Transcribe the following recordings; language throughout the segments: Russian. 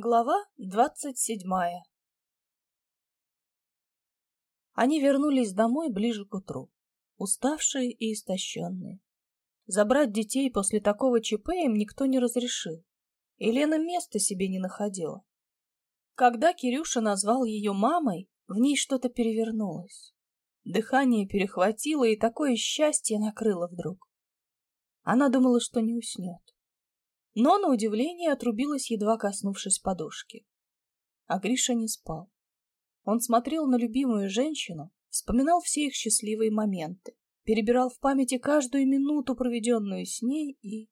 Глава двадцать седьмая Они вернулись домой ближе к утру, уставшие и истощенные. Забрать детей после такого ЧП им никто не разрешил. Елена места себе не находила. Когда Кирюша назвал ее мамой, в ней что-то перевернулось. Дыхание перехватило, и такое счастье накрыло вдруг. Она думала, что не уснет но, на удивление, отрубилась, едва коснувшись подушки. А Гриша не спал. Он смотрел на любимую женщину, вспоминал все их счастливые моменты, перебирал в памяти каждую минуту, проведенную с ней, и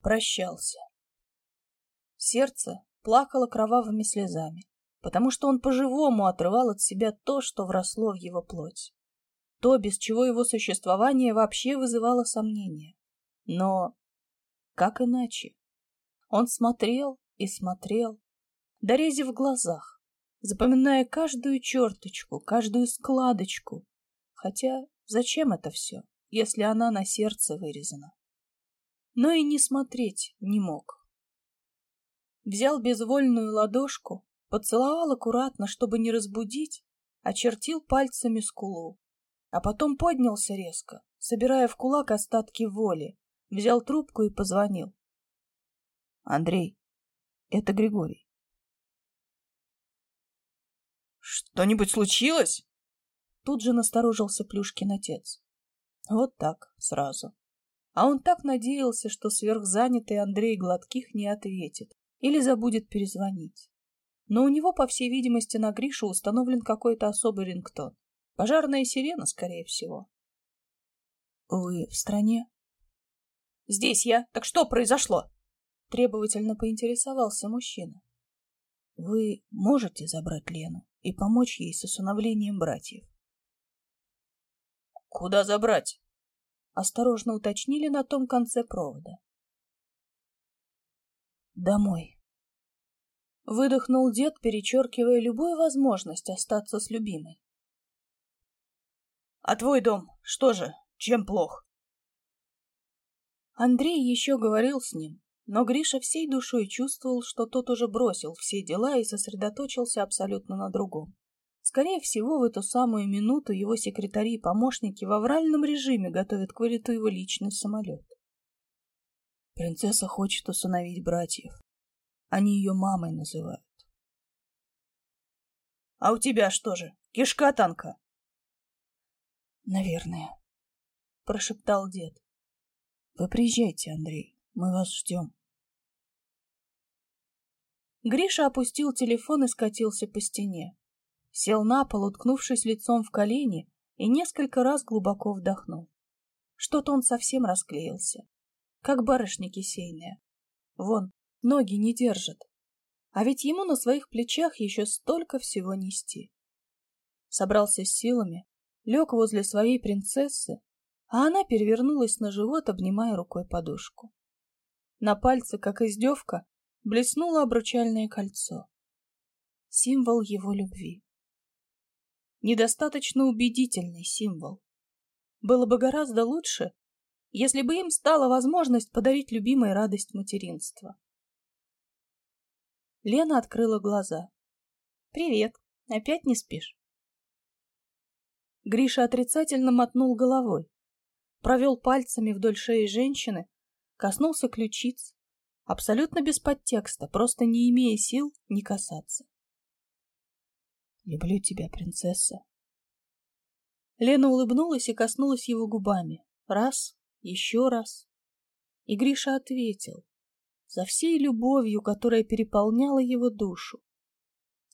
прощался. Сердце плакало кровавыми слезами, потому что он по-живому отрывал от себя то, что вросло в его плоть. То, без чего его существование вообще вызывало сомнения. Но как иначе? Он смотрел и смотрел, дорезив в глазах, запоминая каждую черточку, каждую складочку. Хотя зачем это все, если она на сердце вырезана? Но и не смотреть не мог. Взял безвольную ладошку, поцеловал аккуратно, чтобы не разбудить, очертил пальцами скулу, а потом поднялся резко, собирая в кулак остатки воли, взял трубку и позвонил. Андрей, это Григорий. Что-нибудь случилось? Тут же насторожился Плюшкин отец. Вот так, сразу. А он так надеялся, что сверхзанятый Андрей Гладких не ответит или забудет перезвонить. Но у него, по всей видимости, на Гришу установлен какой-то особый рингтон. Пожарная сирена, скорее всего. Вы в стране? Здесь я. Так что произошло? Требовательно поинтересовался мужчина. Вы можете забрать Лену и помочь ей с усыновлением братьев? Куда забрать? Осторожно уточнили на том конце провода. Домой. Выдохнул дед, перечеркивая любую возможность остаться с любимой. А твой дом, что же, чем плох? Андрей еще говорил с ним, но Гриша всей душой чувствовал, что тот уже бросил все дела и сосредоточился абсолютно на другом. Скорее всего, в эту самую минуту его секретари и помощники в авральном режиме готовят к вылету его личный самолет. Принцесса хочет усыновить братьев. Они ее мамой называют. — А у тебя что же, кишка танка? — Наверное, — прошептал дед. — Вы приезжайте, Андрей. Мы вас ждем. Гриша опустил телефон и скатился по стене. Сел на пол, уткнувшись лицом в колени, и несколько раз глубоко вдохнул. Что-то он совсем расклеился, как барышня кисейная. Вон, ноги не держат. А ведь ему на своих плечах еще столько всего нести. Собрался с силами, лег возле своей принцессы, а она перевернулась на живот, обнимая рукой подушку. На пальце, как издевка, блеснуло обручальное кольцо. Символ его любви. Недостаточно убедительный символ. Было бы гораздо лучше, если бы им стала возможность подарить любимой радость материнства. Лена открыла глаза. «Привет. Опять не спишь?» Гриша отрицательно мотнул головой, провел пальцами вдоль шеи женщины, Коснулся ключиц, абсолютно без подтекста, просто не имея сил не касаться. «Люблю тебя, принцесса». Лена улыбнулась и коснулась его губами. Раз, еще раз. И Гриша ответил, за всей любовью, которая переполняла его душу.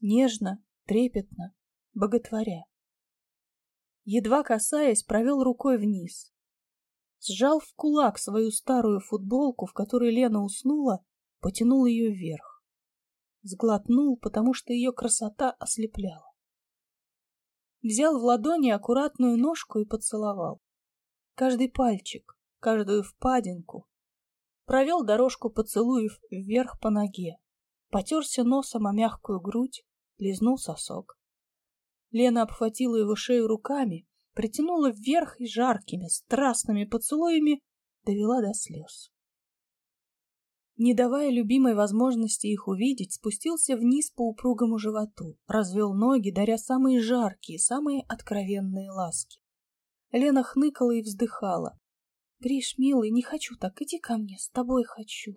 Нежно, трепетно, боготворя. Едва касаясь, провел рукой вниз, сжал в кулак свою старую футболку, в которой Лена уснула, потянул ее вверх. Сглотнул, потому что ее красота ослепляла. Взял в ладони аккуратную ножку и поцеловал. Каждый пальчик, каждую впадинку. Провел дорожку поцелуев вверх по ноге. Потерся носом о мягкую грудь, лизнул сосок. Лена обхватила его шею руками, притянула вверх и жаркими, страстными поцелуями довела до слез. не давая любимой возможности их увидеть, спустился вниз по упругому животу, развел ноги, даря самые жаркие, самые откровенные ласки. Лена хныкала и вздыхала. «Гриш, милый, не хочу так, иди ко мне, с тобой хочу».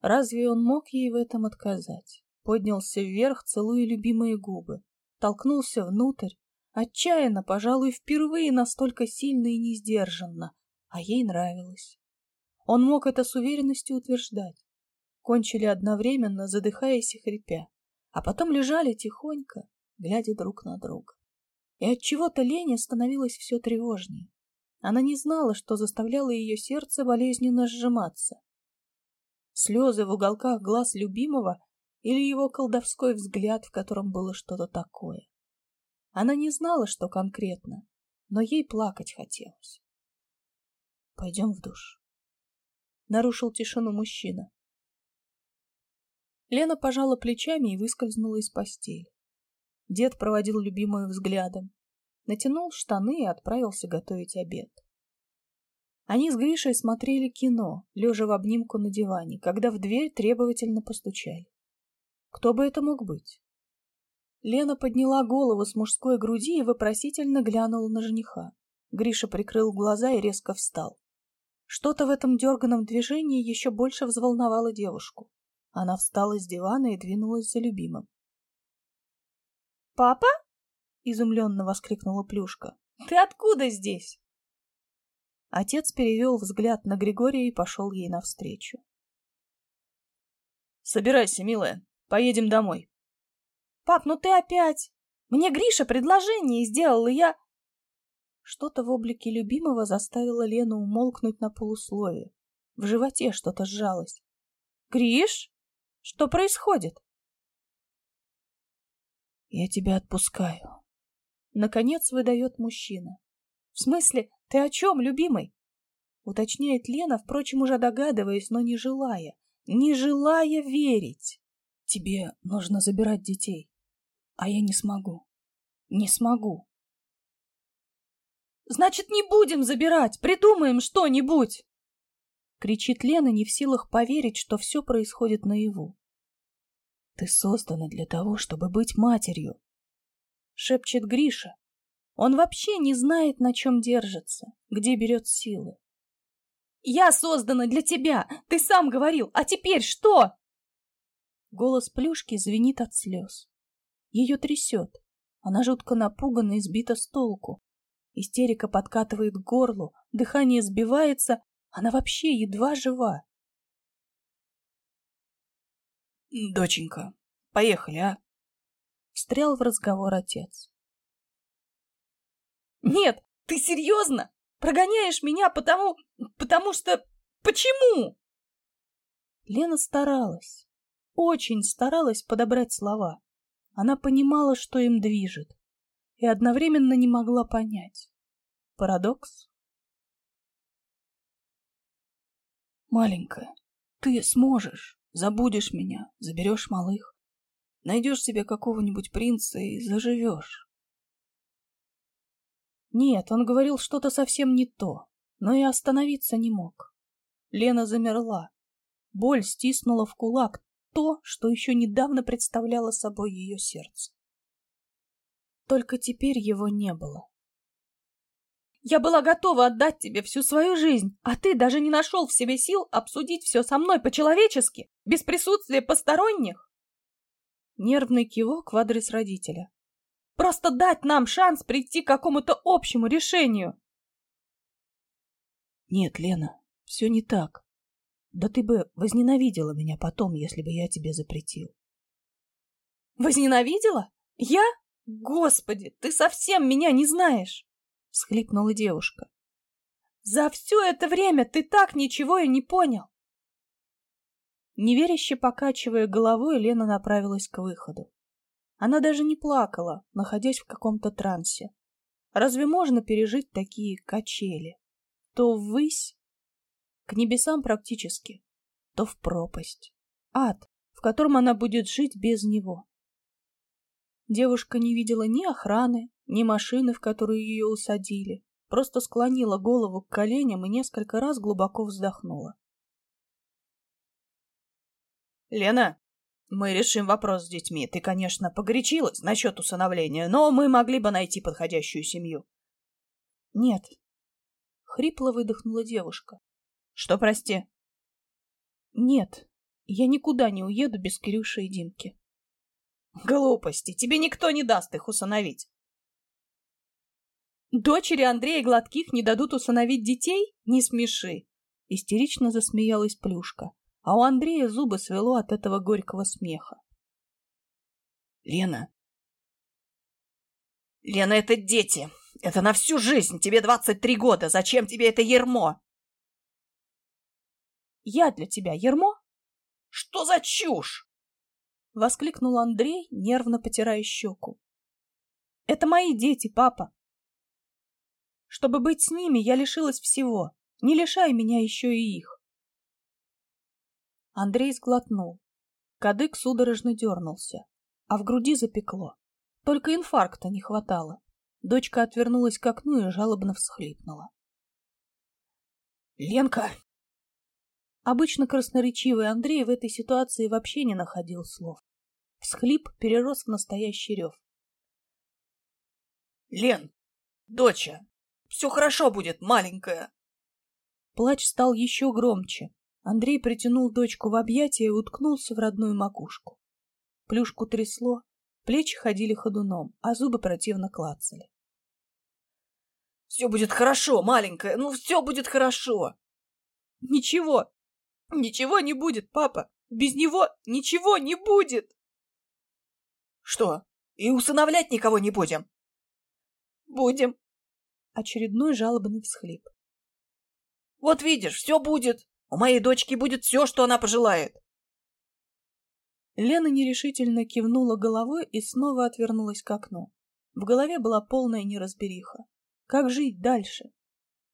Разве он мог ей в этом отказать? Поднялся вверх, целуя любимые губы, толкнулся внутрь, отчаянно, пожалуй, впервые настолько сильно и несдержанно, а ей нравилось. Он мог это с уверенностью утверждать. Кончили одновременно, задыхаясь и хрипя, а потом лежали тихонько, глядя друг на друга. И от чего-то Лене становилось все тревожнее. Она не знала, что заставляло ее сердце болезненно сжиматься. Слезы в уголках глаз любимого или его колдовской взгляд, в котором было что-то такое. Она не знала, что конкретно, но ей плакать хотелось. «Пойдем в душ», — нарушил тишину мужчина. Лена пожала плечами и выскользнула из постели. Дед проводил любимую взглядом, натянул штаны и отправился готовить обед. Они с Гришей смотрели кино, лежа в обнимку на диване, когда в дверь требовательно постучали. Кто бы это мог быть? Лена подняла голову с мужской груди и вопросительно глянула на жениха. Гриша прикрыл глаза и резко встал. Что-то в этом дерганом движении еще больше взволновало девушку. Она встала с дивана и двинулась за любимым. «Папа?» — изумленно воскликнула Плюшка. «Ты откуда здесь?» Отец перевел взгляд на Григория и пошел ей навстречу. «Собирайся, милая, поедем домой». «Пап, ну ты опять! Мне Гриша предложение сделал, и я...» Что-то в облике любимого заставило Лену умолкнуть на полусловие. В животе что-то сжалось. «Гриш? Что происходит?» «Я тебя отпускаю», — наконец выдает мужчина. «В смысле? Ты о чем, любимый?» Уточняет Лена, впрочем, уже догадываясь, но не желая, не желая верить. «Тебе нужно забирать детей, а я не смогу. Не смогу». «Значит, не будем забирать, придумаем что-нибудь!» Кричит Лена, не в силах поверить, что все происходит наяву. «Ты создана для того, чтобы быть матерью!» Шепчет Гриша, он вообще не знает, на чем держится, где берет силы. «Я создана для тебя! Ты сам говорил! А теперь что?» Голос Плюшки звенит от слез. Ее трясет. Она жутко напугана и сбита с толку. Истерика подкатывает к горлу, дыхание сбивается, она вообще едва жива. «Доченька, поехали, а?» Встрял в разговор отец. Нет, ты серьезно? Прогоняешь меня потому... потому что... Почему? Лена старалась, очень старалась подобрать слова. Она понимала, что им движет, и одновременно не могла понять. Парадокс? Маленькая, ты сможешь, забудешь меня, заберешь малых, найдешь себе какого-нибудь принца и заживешь. Нет, он говорил что-то совсем не то, но и остановиться не мог. Лена замерла. Боль стиснула в кулак то, что еще недавно представляло собой ее сердце. Только теперь его не было. Я была готова отдать тебе всю свою жизнь, а ты даже не нашел в себе сил обсудить все со мной по-человечески, без присутствия посторонних. Нервный кивок в адрес родителя. Просто дать нам шанс прийти к какому-то общему решению. Нет, Лена, все не так. Да ты бы возненавидела меня потом, если бы я тебе запретил. Возненавидела? Я? Господи, ты совсем меня не знаешь! Всхлипнула девушка. За все это время ты так ничего и не понял. Неверяще покачивая головой, Лена направилась к выходу. Она даже не плакала, находясь в каком-то трансе. Разве можно пережить такие качели? То ввысь, к небесам практически, то в пропасть. Ад, в котором она будет жить без него. Девушка не видела ни охраны, ни машины, в которую ее усадили, просто склонила голову к коленям и несколько раз глубоко вздохнула. Лена, мы решим вопрос с детьми. Ты, конечно, погорячилась насчет усыновления, но мы могли бы найти подходящую семью. Нет. Хрипло выдохнула девушка. Что, прости? Нет, я никуда не уеду без Кирюши и Димки. Глупости, тебе никто не даст их усыновить. Дочери Андрея Гладких не дадут усыновить детей? Не смеши. Истерично засмеялась Плюшка, а у Андрея зубы свело от этого горького смеха. Лена. Лена, это дети. Это на всю жизнь. Тебе двадцать три года. Зачем тебе это ермо? Я для тебя ермо? Что за чушь? Воскликнул Андрей, нервно потирая щеку. Это мои дети, папа. Чтобы быть с ними, я лишилась всего. Не лишай меня еще и их. Андрей сглотнул. Кадык судорожно дернулся, а в груди запекло. Только инфаркта не хватало. Дочка отвернулась к окну и жалобно всхлипнула. «Ленка!» Обычно красноречивый Андрей в этой ситуации вообще не находил слов. Всхлип перерос в настоящий рев. «Лен! Доча! Все хорошо будет, маленькая!» Плач стал еще громче. Андрей притянул дочку в объятия и уткнулся в родную макушку. Плюшку трясло, плечи ходили ходуном, а зубы противно клацали. «Все будет хорошо, маленькая, ну все будет хорошо!» «Ничего, ничего не будет, папа! Без него ничего не будет!» «Что, и усыновлять никого не будем?» «Будем!» Очередной жалобный всхлип. «Вот видишь, все будет. У моей дочки будет все, что она пожелает». Лена нерешительно кивнула головой и снова отвернулась к окну. В голове была полная неразбериха. Как жить дальше?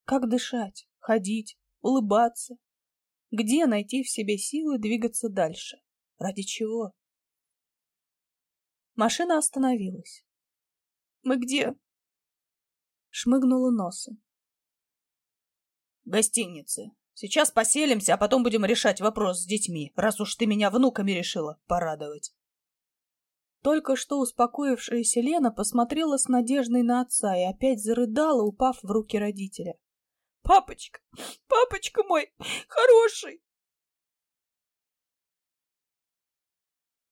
Как дышать, ходить, улыбаться? Где найти в себе силы двигаться дальше? Ради чего? Машина остановилась. «Мы где?» шмыгнула носом. Гостинице. Сейчас поселимся, а потом будем решать вопрос с детьми, раз уж ты меня внуками решила порадовать. Только что успокоившаяся Лена посмотрела с надеждой на отца и опять зарыдала, упав в руки родителя. «Папочка! Папочка мой! Хороший!